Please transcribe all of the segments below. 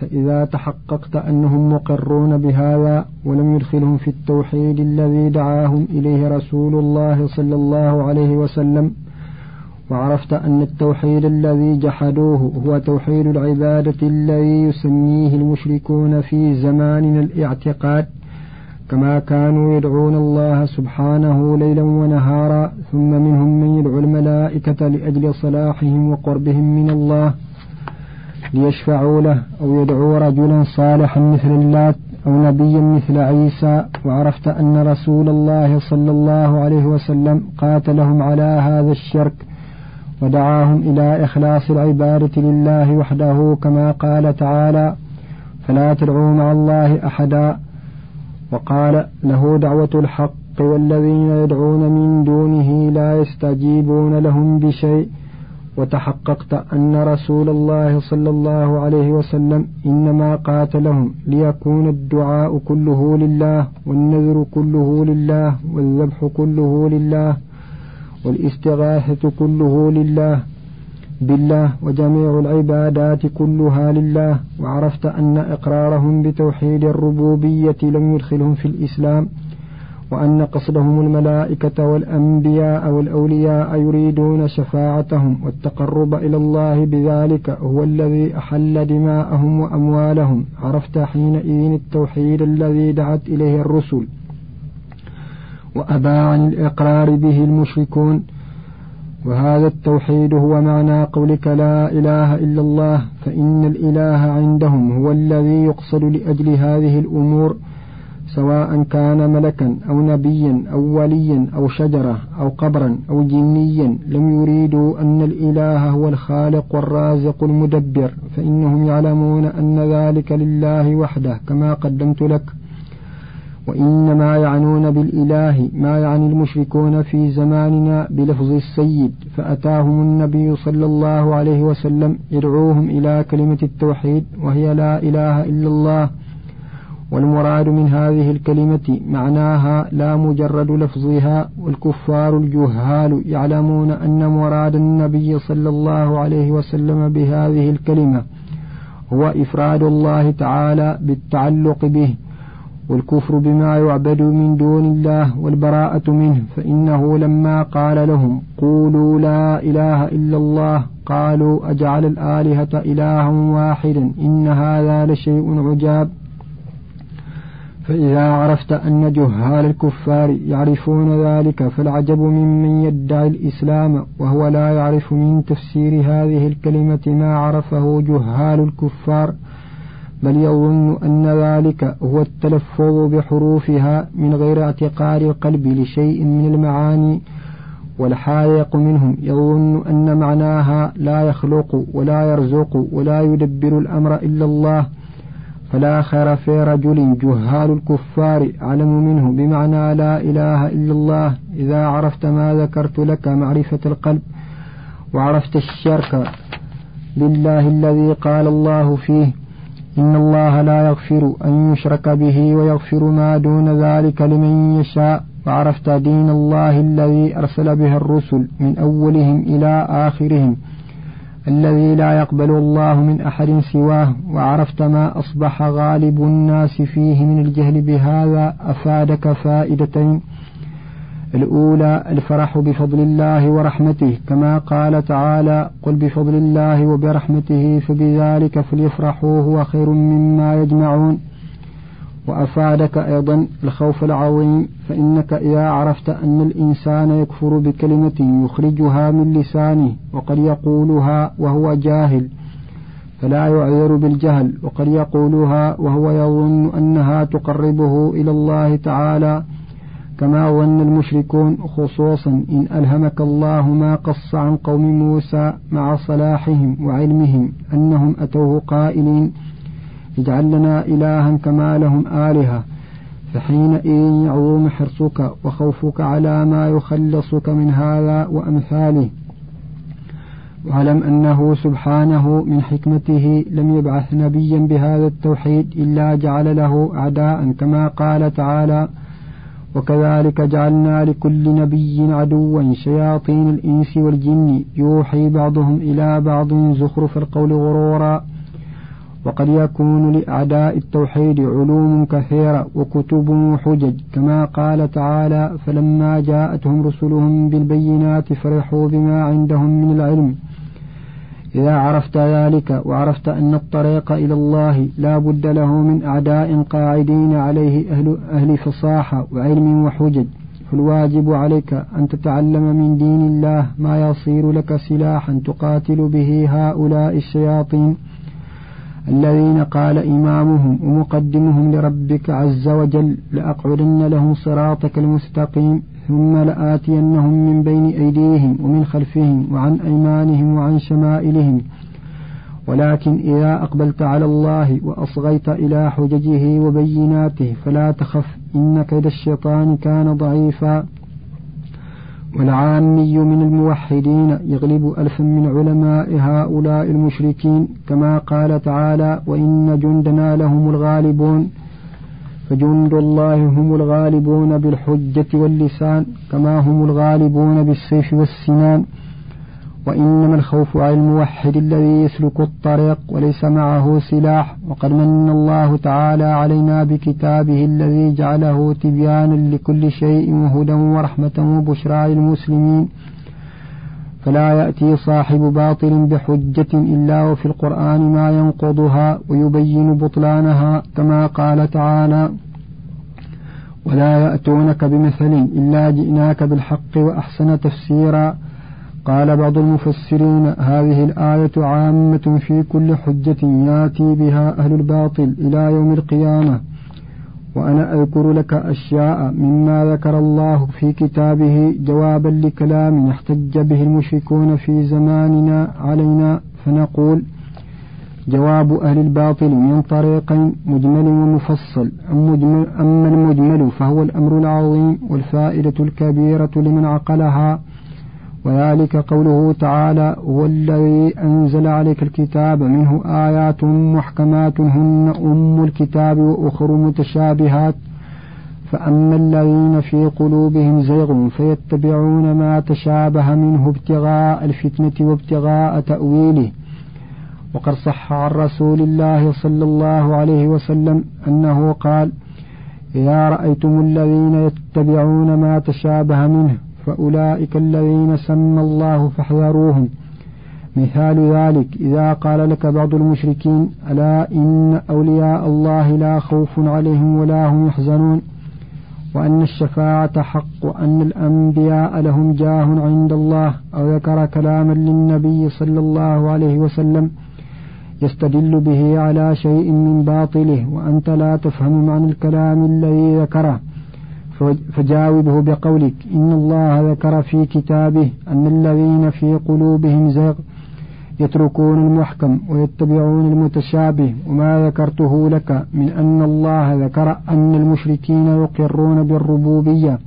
فإذا تحققت أنهم مقرون بهذا ولم يدخلهم في التوحيد الذي دعاهم إليه رسول الله صلى الله عليه وسلم وعرفت أن التوحيد الذي جحدوه هو توحيد العبادة الذي يسميه المشركون في زماننا الاعتقاد كما كانوا يدعون الله سبحانه ليلا ونهارا ثم منهم من يدعو الملائكة لأجل صلاحهم وقربهم من الله. ليشفعوا له أو يدعو رجلا صالحا مثل اللات أو نبيا مثل عيسى. وعرفت أن رسول الله صلى الله عليه وسلم قاتلهم على هذا الشرك ودعاهم إلى إخلاص العبادة لله وحده كما قال تعالى فلا تدعوا مع الله أحدا وقال له دعوة الحق والذين يدعون من دونه لا يستجيبون لهم بشيء وتحققت أن رسول الله صلى الله عليه وسلم إنما قاتلهم ليكون الدعاء كله لله والنذر كله لله والذبح كله لله والاستغاثة كله لله بالله وجميع العبادات كلها لله وعرفت أن إقرارهم بتوحيد الربوبية لم يدخلهم في الإسلام وأن قصدهم الملائكة والأنبياء والأولياء يريدون شفاعتهم والتقرب إلى الله بذلك هو الذي أحل دماءهم وأموالهم. عرفت حينئذ التوحيد الذي دعت إليه الرسل. وأبى عن الإقرار به المشركون. وهذا التوحيد هو معنى قولك لا إله إلا الله فإن الإله عندهم هو الذي يقصد لأجل هذه الأمور. سواء كان ملكا أو نبيا أو وليا أو شجرة أو قبرا أو جنيا لم يريدوا أن الإله هو الخالق والرازق المدبر فإنهم يعلمون أن ذلك لله وحده كما قدمت لك. وإنما يعنون بالإله ما يعني المشركون في زماننا بلفظ السيد فأتاهم النبي صلى الله عليه وسلم يدعوهم إلى كلمة التوحيد وهي لا إله إلا الله. والمراد من هذه الكلمة معناها لا مجرد لفظها والكفار الجهال يعلمون أن مراد النبي صلى الله عليه وسلم بهذه الكلمة هو إفراد الله تعالى بالتعلق به والكفر بما يعبد من دون الله والبراءة منه فإنه لما قال لهم قولوا لا إله إلا الله قالوا أجعل الآلهة إلها واحدا إن هذا لشيء عجاب. فإذا عرفت أن جهال الكفار يعرفون ذلك فالعجب ممن يدعي الإسلام وهو لا يعرف من تفسير هذه الكلمة ما عرفه جهال الكفار بل يظن أن ذلك هو التلفظ بحروفها من غير اعتقاد القلب لشيء من المعاني والحايق منهم. يظن أن معناها لا يخلق ولا يرزق ولا يدبر الأمر إلا الله فلا خير في رجل جهال الكفار علم منه بمعنى لا إله إلا الله. إذا عرفت ما ذكرت لك معرفة القلب وعرفت الشرك بالله الذي قال الله فيه إن الله لا يغفر أن يشرك به ويغفر ما دون ذلك لمن يشاء. وعرفت دين الله الذي أرسل به الرسل من أولهم إلى آخرهم. الذي لا يقبل الله من أحد سواه وعرفت ما أصبح غالب الناس فيه من الجهل بهذا أفادك فائدتين الأولى الفرح بفضل الله ورحمته. كما قال تعالى قل بفضل الله وبرحمته فبذلك فليفرحوا هو خير مما يجمعون. وأفادك أيضا الخوف العظيم فإنك إذا عرفت أن الإنسان يكفر بكلمة يخرجها من لسانه وقد يقولها وهو جاهل فلا يعذر بالجهل وقد يقولها وهو يظن أنها تقربه إلى الله تعالى كما ظن المشركون خصوصا إن ألهمك الله ما قص عن قوم موسى مع صلاحهم وعلمهم أنهم أتوه قائلين اجعل لنا إلها كما لهم آلهة فحينئذ يعظم حرصك وخوفك على ما يخلصك من هذا وأمثاله واعلم أنه سبحانه من حكمته لم يبعث نبيا بهذا التوحيد إلا جعل له أعداء كما قال تعالى وكذلك جعلنا لكل نبي عدوا شياطين الإنس والجن. يوحي بعضهم إلى بعض زخرف القول غرورا. وقد يكون لأعداء التوحيد علوم كثيرة وكتب وحجج كما قال تعالى فلما جاءتهم رسلهم بالبينات فرحوا بما عندهم من العلم. إذا عرفت ذلك وعرفت أن الطريق إلى الله لا بد له من أعداء قاعدين عليه أهل, أهل فصاحة وعلم وحجج. فالواجب عليك أن تتعلم من دين الله ما يصير لك سلاحا تقاتل به هؤلاء الشياطين. الذين قال إمامهم ومقدمهم لربك عز وجل لأقعدن لهم صراطك المستقيم ثم لآتينهم من بين أيديهم ومن خلفهم وعن أيمانهم وعن شمائلهم. ولكن إذا أقبلت على الله وأصغيت إلى حججه وبيناته فلا تخف إن كيد الشيطان كان ضعيفا. والعامي من الموحدين يغلب ألفا من علماء هؤلاء المشركين كما قال تعالى وإن جندنا لهم الغالبون فجند الله هم الغالبون بالحجة واللسان كما هم الغالبون بالسيف والسنان. وإنما الخوف على الموحد الذي يسلك الطريق وليس معه سلاح وقد من الله تعالى علينا بكتابه الذي جعله تبيانا لكل شيء وهدى ورحمة وبشرى للمسلمين. فلا يأتي صاحب باطل بحجة إلا وفي القرآن ما ينقضها ويبين بطلانها كما قال تعالى ولا يأتونك بمثل إلا جئناك بالحق وأحسن تفسيرا قال بعض المفسرين هذه الآية عامة في كل حجة يأتي بها أهل الباطل إلى يوم القيامة. وأنا أذكر لك أشياء مما ذكر الله في كتابه جوابا لكلام يحتج به المشركون في زماننا علينا فنقول جواب أهل الباطل من طريقين مجمل ومفصل. أما المجمل فهو الأمر العظيم والفائدة الكبيرة لمن عقلها وذلك قوله تعالى هو الذي أنزل عليك الكتاب منه آيات محكمات هن أم الكتاب وأخر متشابهات. فأما الذين في قلوبهم زيغ فيتبعون ما تشابه منه ابتغاء الفتنة وابتغاء تأويله. وقد صح عن رسول الله صلى الله عليه وسلم أنه قال إذا رأيتم الذين يتبعون ما تشابه منه فأولئك الذين سمى الله فاحذروهم. مثال ذلك إذا قال لك بعض المشركين ألا إن أولياء الله لا خوف عليهم ولا هم يحزنون؟ وأن الشفاعة حق وأن الأنبياء لهم جاه عند الله أو ذكر كلاما للنبي صلى الله عليه وسلم يستدل به على شيء من باطله وأنت لا تفهم معنى الكلام الذي ذكره. فجاوبه بقولك إن الله ذكر في كتابه أن الذين في قلوبهم زيغ يتركون المحكم ويتبعون المتشابه وما ذكرته لك من أن الله ذكر أن المشركين يقرون بالربوبية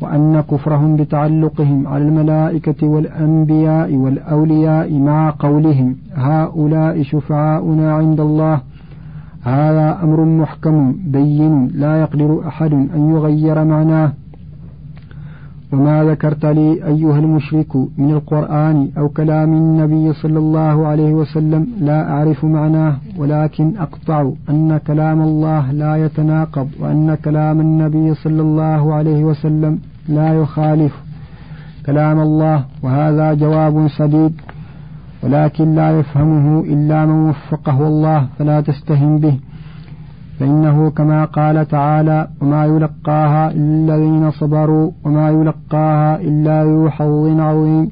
وأن كفرهم بتعلقهم على الملائكة والأنبياء والأولياء مع قولهم هؤلاء شفعاؤنا عند الله هذا أمر محكم بين لا يقدر أحد أن يغير معناه. وما ذكرت لي أيها المشرك من القرآن أو كلام النبي صلى الله عليه وسلم لا أعرف معناه ولكن أقطع أن كلام الله لا يتناقض وأن كلام النبي صلى الله عليه وسلم لا يخالف كلام الله وهذا جواب سديد ولكن لا يفهمه إلا من وفقه الله فلا تستهن به فإنه كما قال تعالى وما يلقاها إلا الذين صبروا وما يلقاها إلا ذو حظ عظيم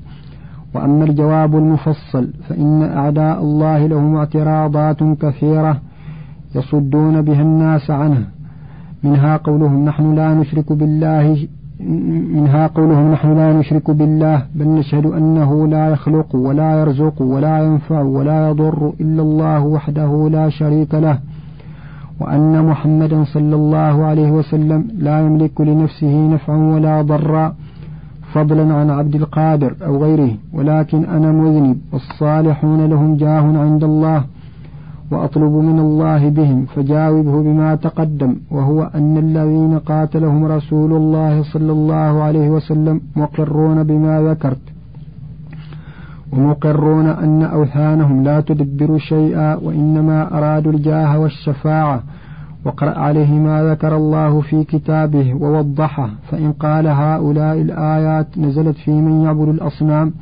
وأما الجواب المفصل فإن أعداء الله لهم اعتراضات كثيرة يصدون بها الناس عنه منها قولهم نحن لا نشرك بالله منها قولهم نحن لا نشرك بالله بل نشهد أنه لا يخلق ولا يرزق ولا ينفع ولا يضر إلا الله وحده لا شريك له وأن محمدا صلى الله عليه وسلم لا يملك لنفسه نفعا ولا ضرا فضلا عن عبد القادر أو غيره ولكن أنا مذنب والصالحون لهم جاه عند الله وأطلب من الله بهم فجاوبه بما تقدم وهو أن الذين قاتلهم رسول الله صلى الله عليه وسلم مقرون بما ذكرت ومقرون أن أوثانهم لا تدبر شيئا وإنما أرادوا الجاه والشفاعة. وقرأ عليه ما ذكر الله في كتابه ووضحه فإن قال هؤلاء الآيات نزلت في من يعبد الأصنام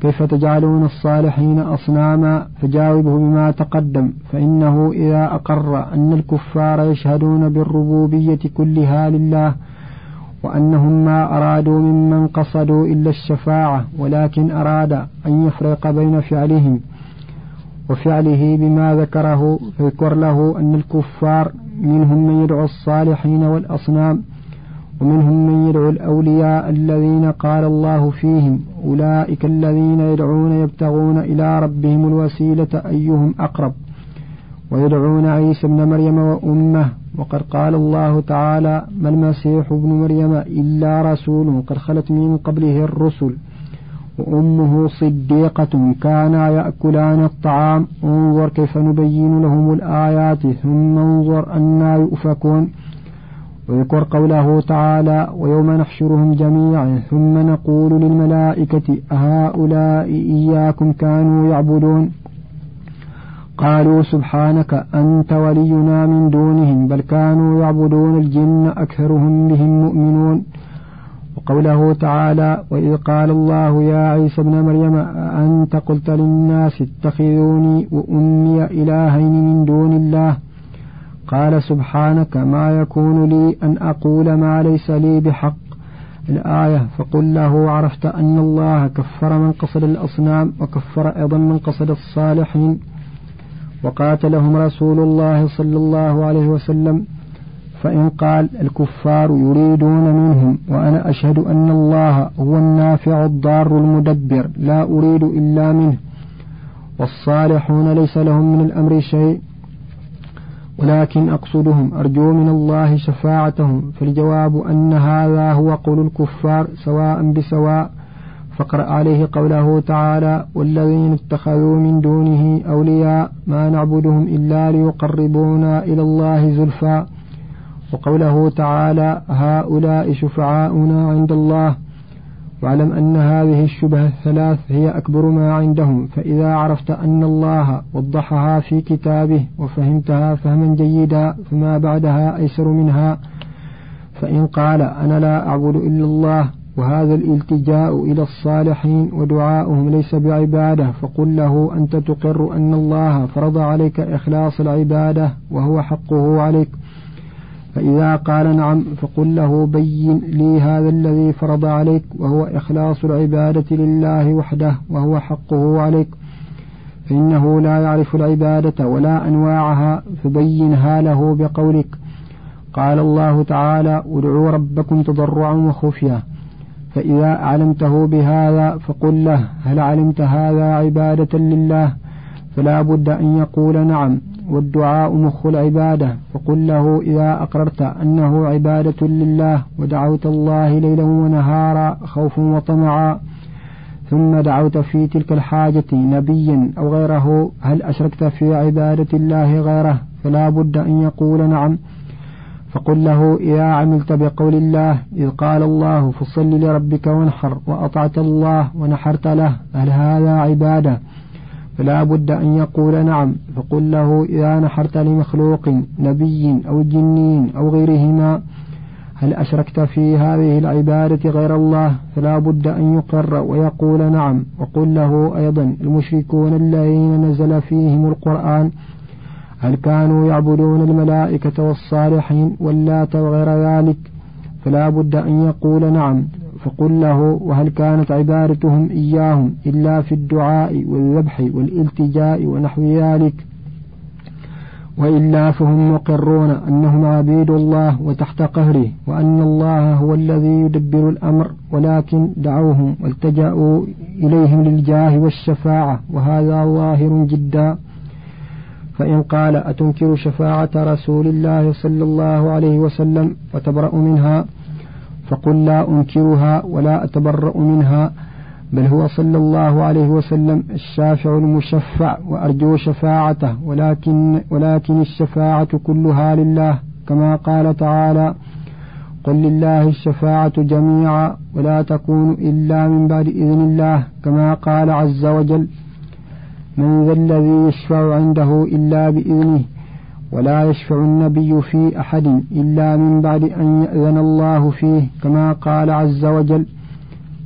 كيف تجعلون الصالحين أصناما؟ فجاوبه بما تقدم فإنه إذا أقر أن الكفار يشهدون بالربوبية كلها لله وأنهم ما أرادوا ممن قصدوا إلا الشفاعة ولكن أراد أن يفرق بين فعلهم وفعله بما ذكره فيذكر له أن الكفار منهم من يدعو الصالحين والأصنام ومنهم من يدعو الأولياء الذين قال الله فيهم أولئك الذين يدعون يبتغون إلى ربهم الوسيلة أيهم أقرب. ويدعون عيسى ابن مريم وأمه وقد قال الله تعالى ما المسيح ابن مريم إلا رسول قد خلت من قبله الرسل. وأمه صديقة كانا يأكلان الطعام. انظر كيف نبين لهم الآيات ثم انظر أنا يؤفكون. ويذكر قوله تعالى ويوم نحشرهم جميعا ثم نقول للملائكة أهؤلاء إياكم كانوا يعبدون؟ قالوا سبحانك أنت ولينا من دونهم بل كانوا يعبدون الجن أكثرهم بهم مؤمنون. وقوله تعالى وإذ قال الله يا عيسى ابن مريم أنت قلت للناس اتخذوني وأمي إلهين من دون الله؟ قال سبحانك ما يكون لي أن أقول ما ليس لي بحق. الآية فقل له عرفت أن الله كفر من قصد الأصنام وكفر أيضا من قصد الصالحين. وقاتلهم رسول الله صلى الله عليه وسلم. فإن قال الكفار يريدون منهم وأنا أشهد أن الله هو النافع الضار المدبر لا أريد إلا منه. والصالحون ليس لهم من الأمر شيء. ولكن أقصدهم أرجو من الله شفاعتهم. فالجواب أن هذا هو قول الكفار سواء بسواء فاقرأ عليه قوله تعالى والذين اتخذوا من دونه أولياء ما نعبدهم إلا ليقربونا إلى الله زلفى وقوله تعالى هؤلاء شفعاؤنا عند الله واعلم أن هذه الشبهة الثلاث هي أكبر ما عندهم فإذا عرفت أن الله وضحها في كتابه وفهمتها فهما جيدا فما بعدها أيسر منها فإن قال أنا لا أعبد إلا الله وهذا الالتجاء إلى الصالحين ودعاؤهم ليس بعبادة فقل له أنت تقر أن الله فرض عليك إخلاص العبادة وهو حقه عليك. فإذا قال نعم فقل له بين لي هذا الذي فرض عليك وهو إخلاص العبادة لله وحده وهو حقه عليك. فإنه لا يعرف العبادة ولا أنواعها فبينها له بقولك. قال الله تعالى ادعوا ربكم تضرعا وخفيا. فإذا علمته بهذا فقل له هل علمت هذا عبادة لله؟ فلا بد أن يقول نعم. والدعاء مخ العبادة فقل له إذا أقررت أنه عبادة لله ودعوت الله ليلا ونهارا خوفا وطمعا ثم دعوت في تلك الحاجة نبيا أو غيره هل أشركت في عبادة الله غيره؟ فلا بد أن يقول نعم. فقل له إذا عملت بقول الله إذ قال الله فصل لربك وانحر وأطعت الله ونحرت له هل هذا عبادة؟ فلا بد أن يقول نعم فقل له إذا نحرت لمخلوق نبي أو جني أو غيرهما هل أشركت في هذه العبادة غير الله؟ فلا بد أن يقر ويقول نعم. وقل له أيضا المشركون الذين نزل فيهم القرآن هل كانوا يعبدون الملائكة والصالحين واللات وغير ذلك؟ فلا بد أن يقول نعم. فقل له وهل كانت عبادتهم إياهم إلا في الدعاء والذبح والالتجاء ونحو ذلك؟ وإلا فهم مقرون أنهم عبيد الله وتحت قهره وأن الله هو الذي يدبر الأمر ولكن دعوهم والتجأوا إليهم للجاه والشفاعة وهذا ظاهر جدا. فإن قال أتنكر شفاعة رسول الله صلى الله عليه وسلم؟ وتبرأ منها. فقل لا أنكرها ولا أتبرأ منها بل هو صلى الله عليه وسلم الشافع المشفع وأرجو شفاعته ولكن ولكن الشفاعة كلها لله كما قال تعالى قل لله الشفاعة جميعا ولا تكون إلا من بعد إذن الله كما قال عز وجل من ذا الذي يشفع عنده إلا بإذنه ولا يشفع النبي في أحد إلا من بعد أن يأذن الله فيه كما قال عز وجل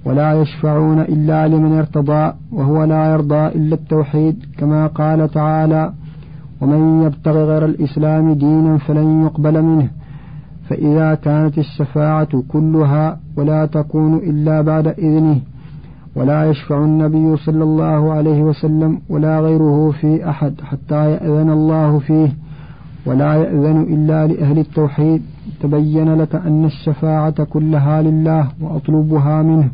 ولا يشفعون إلا لمن ارتضى وهو لا يرضى إلا التوحيد كما قال تعالى ومن يبتغ غير الإسلام دينا فلن يقبل منه فإذا كانت الشفاعة كلها ولا تكون إلا بعد إذنه ولا يشفع النبي صلى الله عليه وسلم ولا غيره في أحد حتى يأذن الله فيه. ولا يأذن إلا لأهل التوحيد. تبين لك أن الشفاعة كلها لله وأطلبها منه.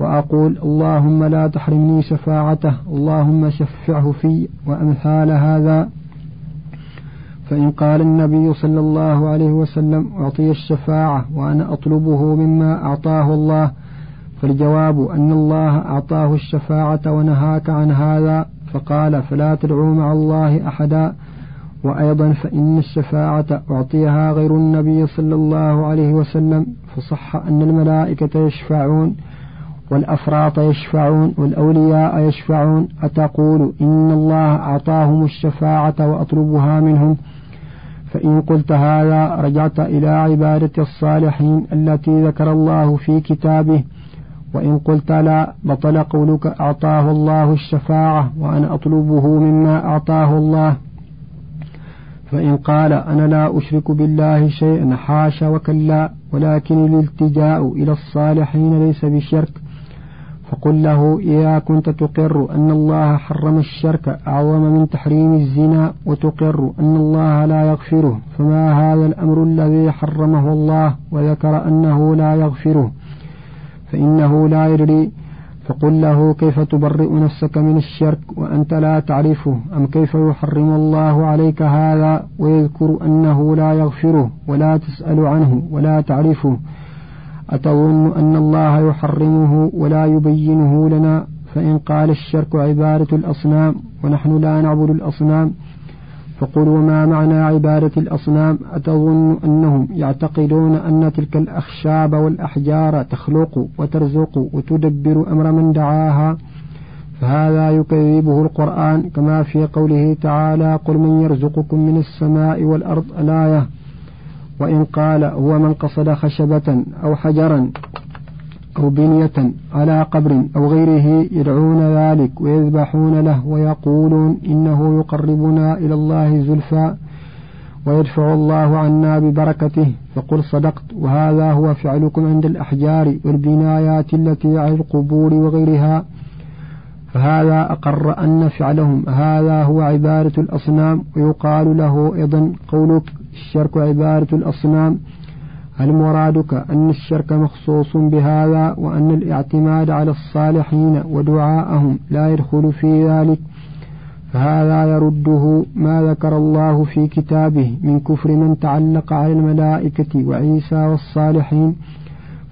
وأقول اللهم لا تحرمني شفاعته. اللهم شفعه في وأمثال هذا. فإن قال النبي صلى الله عليه وسلم أعطي الشفاعة وأنا أطلبه مما أعطاه الله فالجواب أن الله أعطاه الشفاعة ونهاك عن هذا. فقال فلا تدعوا مع الله أحدا. وأيضا فإن الشفاعة أعطيها غير النبي صلى الله عليه وسلم فصح أن الملائكة يشفعون والأفراط يشفعون والأولياء يشفعون. أتقول إن الله أعطاهم الشفاعة وأطلبها منهم؟ فإن قلت هذا رجعت إلى عبادة الصالحين التي ذكر الله في كتابه. وإن قلت لا بطل قولك أعطاه الله الشفاعة وأنا أطلبه مما أعطاه الله. فإن قال أنا لا أشرك بالله شيئا حاشا وكلا ولكن الالتجاء إلى الصالحين ليس بشرك. فقل له إذا كنت تقر أن الله حرم الشرك أعظم من تحريم الزنا وتقر أن الله لا يغفره فما هذا الأمر الذي حرمه الله وذكر أنه لا يغفره؟ فإنه لا يدري فقل له كيف تبرئ نفسك من الشرك وأنت لا تعرفه؟ أم كيف يحرم الله عليك هذا ويذكر أنه لا يغفره ولا تسأل عنه ولا تعرفه؟ أتظن أن الله يحرمه ولا يبينه لنا؟ فإن قال الشرك عبادة الأصنام ونحن لا نعبد الأصنام فقل وما معنى عبادة الأصنام؟ أتظن أنهم يعتقدون أن تلك الأخشاب والأحجار تخلق وترزق وتدبر أمر من دعاها فهذا يكذبه القرآن كما في قوله تعالى قل من يرزقكم من السماء والأرض الآية وإن قال هو من قصد خشبة أو حجرا أو بنية على قبر أو غيره يدعون ذلك ويذبحون له ويقولون إنه يقربنا إلى الله زلفى ويدفع الله عنا ببركته. فقل صدقت وهذا هو فعلكم عند الأحجار والبنايات التي على القبور وغيرها. فهذا أقر أن فعلهم. هذا هو عبادة الأصنام. ويقال له أيضا قولك الشرك عبادة الأصنام. هل مرادك أن الشرك مخصوص بهذا وأن الاعتماد على الصالحين ودعاءهم لا يدخل في ذلك؟ فهذا يرده ما ذكر الله في كتابه من كفر من تعلق على الملائكة وعيسى والصالحين.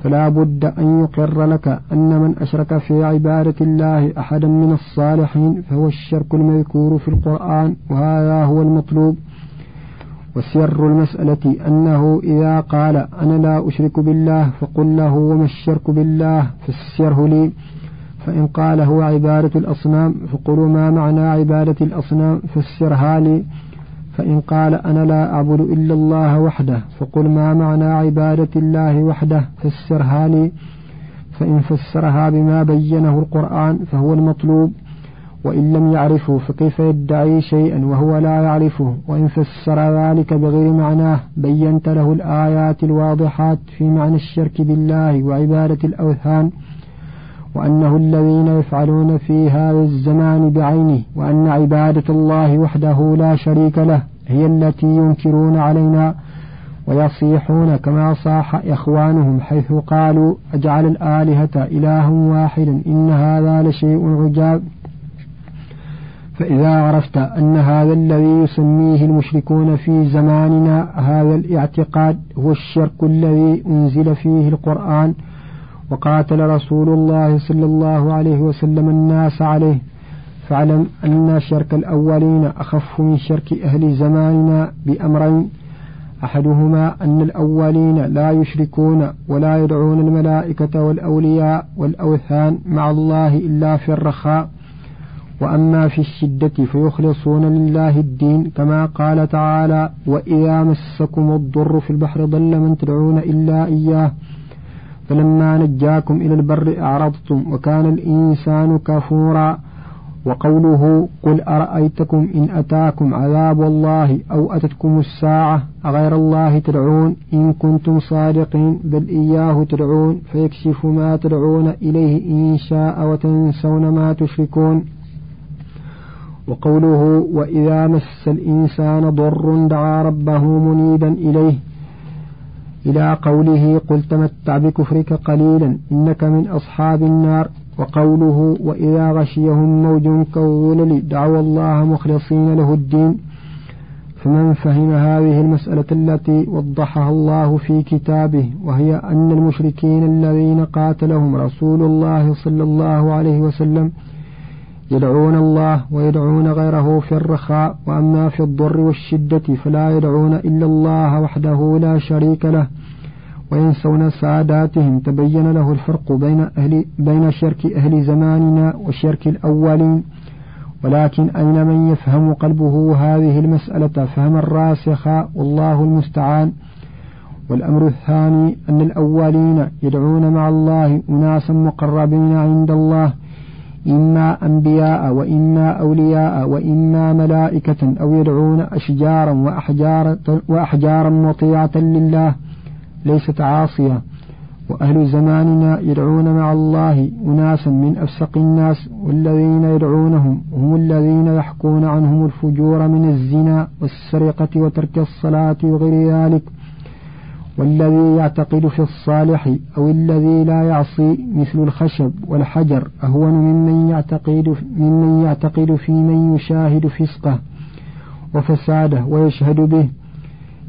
فلا بد أن يقر لك أن من أشرك في عبادة الله أحدا من الصالحين فهو الشرك المذكور في القرآن وهذا هو المطلوب. وسر المسألة أنه إذا قال أنا لا أشرك بالله فقل له وما الشرك بالله فسره لي. فإن قال هو عبادة الأصنام فقلوا ما معنى عبادة الأصنام فسرها لي. فإن قال أنا لا أعبد إلا الله وحده فقل ما معنى عبادة الله وحده فسرها لي. فإن فسرها بما بينه القرآن فهو المطلوب. وإن لم يعرفه فكيف يدعي شيئا وهو لا يعرفه؟ وإن فسر ذلك بغير معناه بينت له الآيات الواضحات في معنى الشرك بالله وعبادة الأوثان وأنه الذين يفعلون في هذا الزمان بعينه وأن عبادة الله وحده لا شريك له هي التي ينكرون علينا ويصيحون كما صاح إخوانهم حيث قالوا أجعل الآلهة إلها واحدا إن هذا لشيء عجاب. فإذا عرفت أن هذا الذي يسميه المشركون في زماننا هذا الاعتقاد هو الشرك الذي أنزل فيه القرآن وقاتل رسول الله صلى الله عليه وسلم الناس عليه. فاعلم أن شرك الأولين أخف من شرك أهل زماننا بأمرين. أحدهما أن الأولين لا يشركون ولا يدعون الملائكة والأولياء والأوثان مع الله إلا في الرخاء. وأما في الشدة فيخلصون لله الدين كما قال تعالى وإذا مسكم الضر في البحر ضل من تدعون إلا إياه. فلما نجاكم إلى البر أعرضتم وكان الإنسان كفورا. وقوله قل أرأيتكم إن أتاكم عذاب الله أو أتتكم الساعة أغير الله تدعون إن كنتم صادقين بل إياه تدعون فيكشف ما تدعون إليه إن شاء وتنسون ما تشركون. وقوله وإذا مس الإنسان ضر دعا ربه منيبا إليه. إلى قوله قل تمتع بكفرك قليلا إنك من أصحاب النار. وقوله وإذا غشيهم موج كالظلل دعوا الله مخلصين له الدين. فمن فهم هذه المسألة التي وضحها الله في كتابه وهي أن المشركين الذين قاتلهم رسول الله صلى الله عليه وسلم يدعون الله ويدعون غيره في الرخاء وأما في الضر والشدة فلا يدعون إلا الله وحده لا شريك له. وينسون ساداتهم تبين له الفرق بين أهل بين شرك أهل زماننا وشرك الأولين. ولكن أين من يفهم قلبه هذه المسألة؟ فهما راسخا والله المستعان. والأمر الثاني أن الأولين يدعون مع الله أناسا مقربين عند الله. إما أنبياء وإما أولياء وإما ملائكة أو يدعون أشجارا وأحجارا, وأحجارا مطيعة لله ليست عاصية. وأهل زماننا يدعون مع الله أناسا من أفسق الناس والذين يدعونهم هم الذين يحكون عنهم الفجور من الزنا والسرقة وترك الصلاة وغير ذلك. والذي يعتقد في الصالح أو الذي لا يعصي مثل الخشب والحجر أهون ممن يعتقد ممن يعتقد في من يشاهد فسقه وفساده ويشهد به.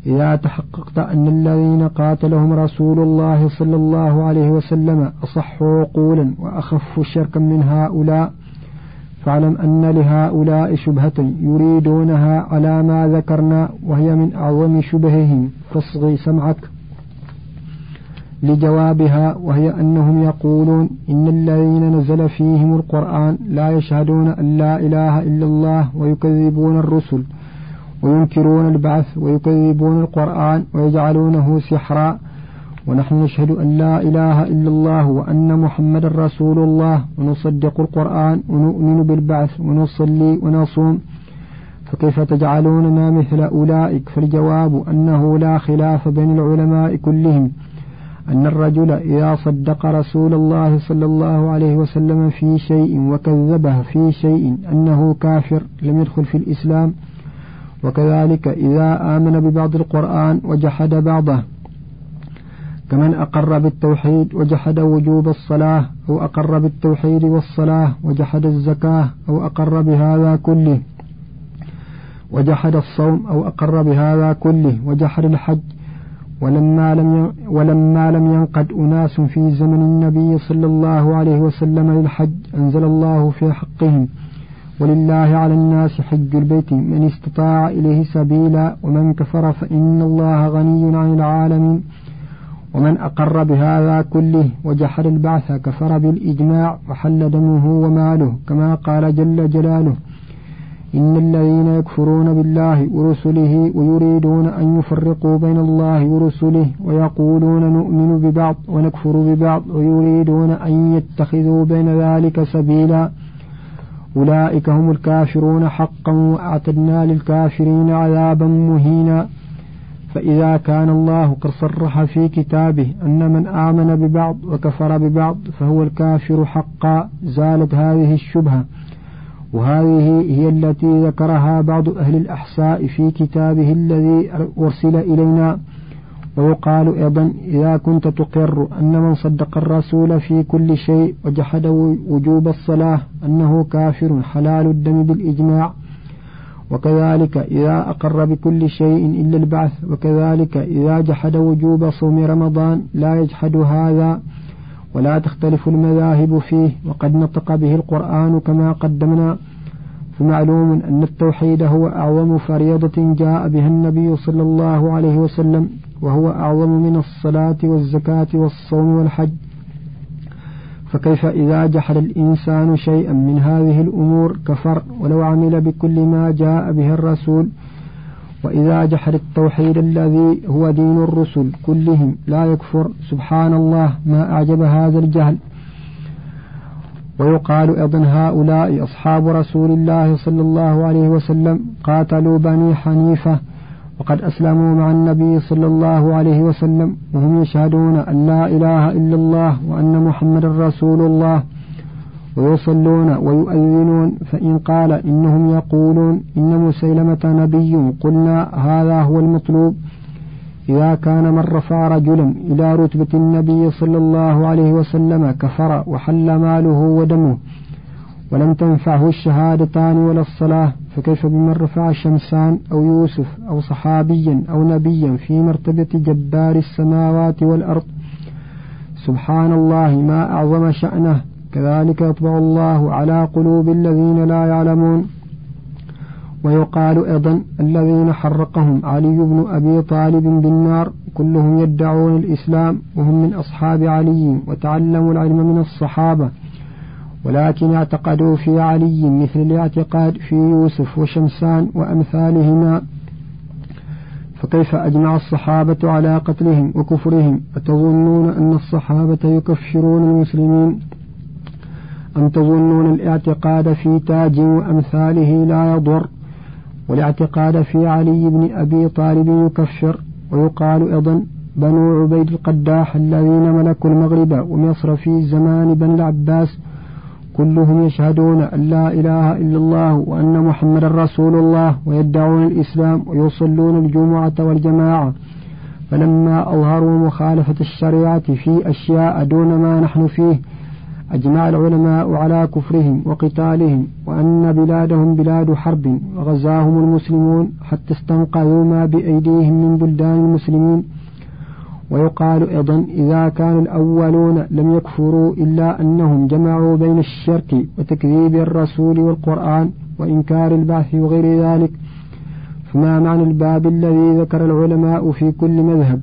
إذا تحققت أن الذين قاتلهم رسول الله صلى الله عليه وسلم أصح عقولا وأخف شركا من هؤلاء فاعلم أن لهؤلاء شبهة يريدونها على ما ذكرنا وهي من أعظم شبههم. فاصغي سمعك. لجوابها وهي أنهم يقولون إن الذين نزل فيهم القرآن لا يشهدون أن لا إله إلا الله ويكذبون الرسل وينكرون البعث ويكذبون القرآن ويجعلونه سحرا. ونحن نشهد أن لا إله إلا الله وأن محمد رسول الله ونصدق القرآن ونؤمن بالبعث ونصلي ونصوم. فكيف تجعلوننا مثل أولئك؟ فالجواب أنه لا خلاف بين العلماء كلهم. أن الرجل إذا صدق رسول الله صلى الله عليه وسلم في شيء وكذبه في شيء أنه كافر لم يدخل في الإسلام وكذلك إذا آمن ببعض القرآن وجحد بعضه كمن أقر بالتوحيد وجحد وجوب الصلاة أو أقر بالتوحيد والصلاة وجحد الزكاة أو أقر بهذا كله وجحد الصوم أو أقر بهذا كله وجحد الحج ولما لم ولما لم ينقد أناس في زمن النبي صلى الله عليه وسلم للحج أنزل الله في حقهم. ولله على الناس حج البيت. من استطاع إليه سبيلا ومن كفر فإن الله غني عن العالمين. ومن أقر بهذا كله وجحد البعث كفر بالإجماع وحل دمه وماله كما قال جل جلاله. إن الذين يكفرون بالله ورسله ويريدون أن يفرقوا بين الله ورسله ويقولون نؤمن ببعض ونكفر ببعض ويريدون أن يتخذوا بين ذلك سبيلا أولئك هم الكافرون حقا وأعتدنا للكافرين عذابا مهينا فإذا كان الله قد صرح في كتابه أن من آمن ببعض وكفر ببعض فهو الكافر حقا زالت هذه الشبهة وهذه هي التي ذكرها بعض أهل الأحساء في كتابه الذي أرسل إلينا ويقال أيضا إذا كنت تقر أن من صدق الرسول في كل شيء وجحد وجوب الصلاة أنه كافر حلال الدم بالإجماع وكذلك إذا أقر بكل شيء إلا البعث وكذلك إذا جحد وجوب صوم رمضان لا يجحد هذا ولا تختلف المذاهب فيه وقد نطق به القرآن كما قدمنا. فمعلوم أن التوحيد هو أعظم فريضة جاء بها النبي صلى الله عليه وسلم وهو أعظم من الصلاة والزكاة والصوم والحج. فكيف إذا جحد الإنسان شيئا من هذه الأمور كفر ولو عمل بكل ما جاء به الرسول وإذا جحد التوحيد الذي هو دين الرسل كلهم لا يكفر سبحان الله ما أعجب هذا الجهل. ويقال أيضا هؤلاء أصحاب رسول الله صلى الله عليه وسلم قاتلوا بني حنيفة وقد أسلموا مع النبي صلى الله عليه وسلم وهم يشهدون أن لا إله إلا الله وأن محمد رسول الله. ويصلون ويؤذنون فإن قال إنهم يقولون إن مسيلمة نبي قلنا هذا هو المطلوب. إذا كان من رفع رجلا إلى رتبة النبي صلى الله عليه وسلم كفر وحل ماله ودمه ولم تنفعه الشهادتان ولا الصلاة فكيف بمن رفع شمسان أو يوسف أو صحابيا أو نبيا في مرتبة جبار السماوات والأرض؟ سبحان الله ما أعظم شأنه. كذلك يطبع الله على قلوب الذين لا يعلمون. ويقال أيضا الذين حرقهم علي بن أبي طالب بالنار كلهم يدعون الإسلام وهم من أصحاب علي وتعلموا العلم من الصحابة ولكن اعتقدوا في علي مثل الاعتقاد في يوسف وشمسان وأمثالهما. فكيف أجمع الصحابة على قتلهم وكفرهم؟ أتظنون أن الصحابة يكفرون المسلمين؟ أم تظنون الاعتقاد في تاج وأمثاله لا يضر؟ والاعتقاد في علي بن أبي طالب يكفر ويقال أيضا بنو عبيد القداح الذين ملكوا المغرب ومصر في زمان بن العباس كلهم يشهدون أن لا إله إلا الله وأن محمد رسول الله ويدعون الإسلام ويصلون الجمعة والجماعة. فلما أظهروا مخالفة الشريعة في أشياء دون ما نحن فيه أجمع العلماء على كفرهم وقتالهم وأن بلادهم بلاد حرب وغزاهم المسلمون حتى استنقذوا ما بأيديهم من بلدان المسلمين. ويقال أيضا إذا كان الأولون لم يكفروا إلا أنهم جمعوا بين الشرك وتكذيب الرسول والقرآن وإنكار البعث وغير ذلك. فما معنى الباب الذي ذكر العلماء في كل مذهب؟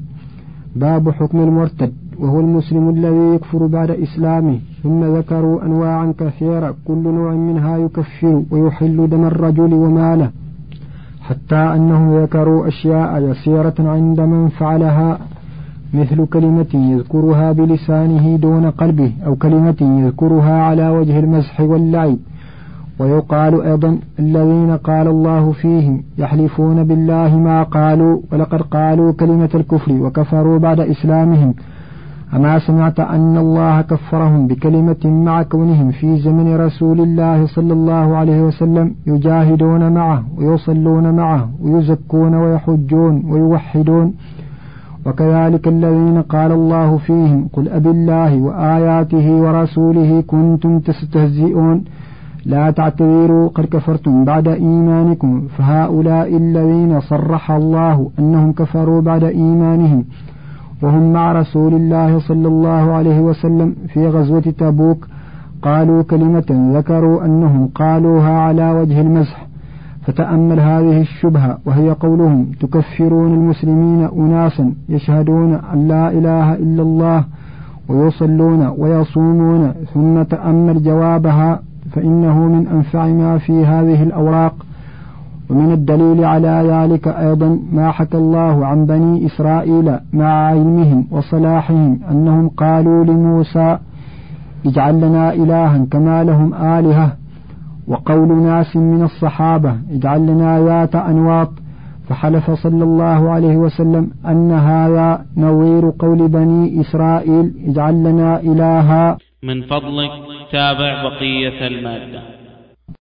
باب حكم المرتد. وهو المسلم الذي يكفر بعد إسلامه ثم ذكروا أنواعا كثيرة كل نوع منها يكفر ويحل دم الرجل وماله حتى أنهم ذكروا أشياء يسيرة عند من فعلها مثل كلمة يذكرها بلسانه دون قلبه أو كلمة يذكرها على وجه المزح واللعب. ويقال أيضا الذين قال الله فيهم يحلفون بالله ما قالوا ولقد قالوا كلمة الكفر وكفروا بعد إسلامهم. أما سمعت أن الله كفرهم بكلمة مع كونهم في زمن رسول الله صلى الله عليه وسلم يجاهدون معه ويصلون معه ويزكون ويحجون ويوحدون. وكذلك الذين قال الله فيهم قل أب الله وآياته ورسوله كنتم تستهزئون. لا تعتذروا قد كفرتم بعد إيمانكم. فهؤلاء الذين صرح الله أنهم كفروا بعد إيمانهم. وهم مع رسول الله صلى الله عليه وسلم في غزوة تبوك قالوا كلمة ذكروا أنهم قالوها على وجه المزح. فتأمل هذه الشبهة وهي قولهم تكفرون المسلمين أناسا يشهدون أن لا إله إلا الله ويصلون ويصومون ثم تأمل جوابها فإنه من أنفع ما في هذه الأوراق. ومن الدليل على ذلك أيضا ما حكى الله عن بني إسرائيل مع علمهم وصلاحهم أنهم قالوا لموسى اجعل لنا إلها كما لهم آلهة وقول ناس من الصحابة اجعل لنا ذات أنواط. فحلف صلى الله عليه وسلم أن هذا نظير قول بني إسرائيل اجعل لنا إلها. من فضلك تابع بقية المادة.